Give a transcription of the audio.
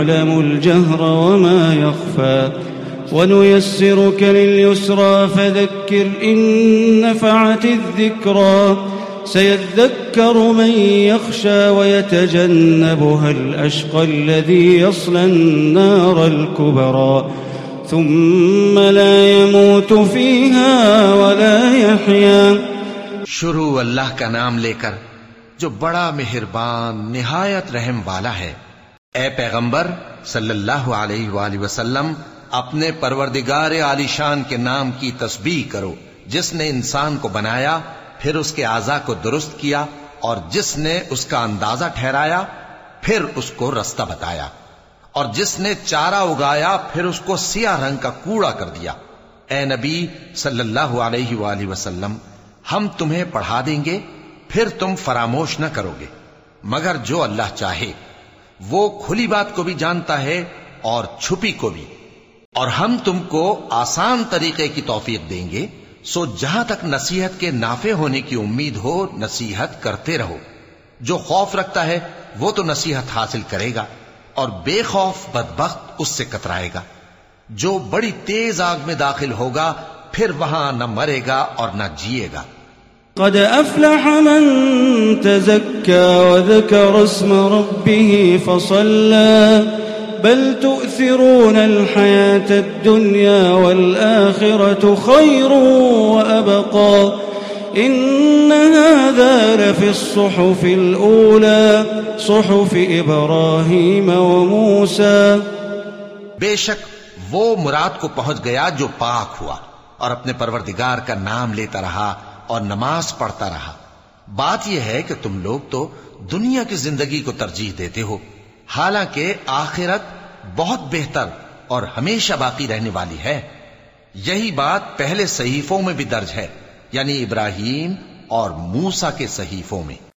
يعلم الجهر وما يخفى ونيسرك لليسرى فذكر إن نفعت الذكرى سيذكر من يخشى ويتجنبها الأشقى الذي يصلى النار الكبرى ثم لا يموت فيها ولا يحيا شروع اللہ کا نام لے کر جو بڑا مہربان، نہایت رحم والا ہے اے پیغمبر صلی اللہ علیہ وآلہ وسلم، اپنے پروردگار علی شان کے نام کی تسبیح کرو۔ جس نے انسان کو بنایا، پھر اس کے اعضا کو درست کیا، اور جس نے اس کا اندازہ ٹھہرایا، پھر اس کو رستہ بتایا۔ اور جس نے چارہ اگایا، پھر اس کو سیاہ رنگ کا کوڑا کر دیا۔ اے نبی صلی اللہ علیہ وآلہ وسلم، ہم تمہیں پڑھا دیں گے، پھر تم فراموش نہ کرو گے۔ مگر جو اللہ چاہے وہ کھلی بات کو بھی جانتا ہے اور چھپی کو بھی۔ اور ہم تم کو آسان طریقے کی توفیق دیں گے، سو جہاں تک نصیحت کے نافع ہونے کی امید ہو، نصیحت کرتے رہو۔ جو خوف رکھتا ہے، وہ تو نصیحت حاصل کرے گا، اور بے خوف بدبخت اس سے کترائے گا۔ جو بڑی تیز آگ میں داخل ہوگا، پھر وہاں نہ مرے گا اور نہ جیے گا۔ قد أفلح من تزكى وذكر اسم ربه فصلى بل تؤثرون الحياة الدنيا والآخرة خير وأبقى إن هذا لفي الصحف الأولى، صحف إبراهيم وموسى. بے شک وہ مراد کو پہنچ گیا جو پاک ہوا اور اپنے پروردگار کا نام لیتا رہا اور نماز پڑھتا رہا۔ بات یہ ہے کہ تم لوگ تو دنیا کی زندگی کو ترجیح دیتے ہو۔ حالانکہ آخرت بہت بہتر اور ہمیشہ باقی رہنے والی ہے۔ یہی بات پہلے صحیفوں میں بھی درج ہے یعنی ابراہیم اور موسا کے صحیفوں میں۔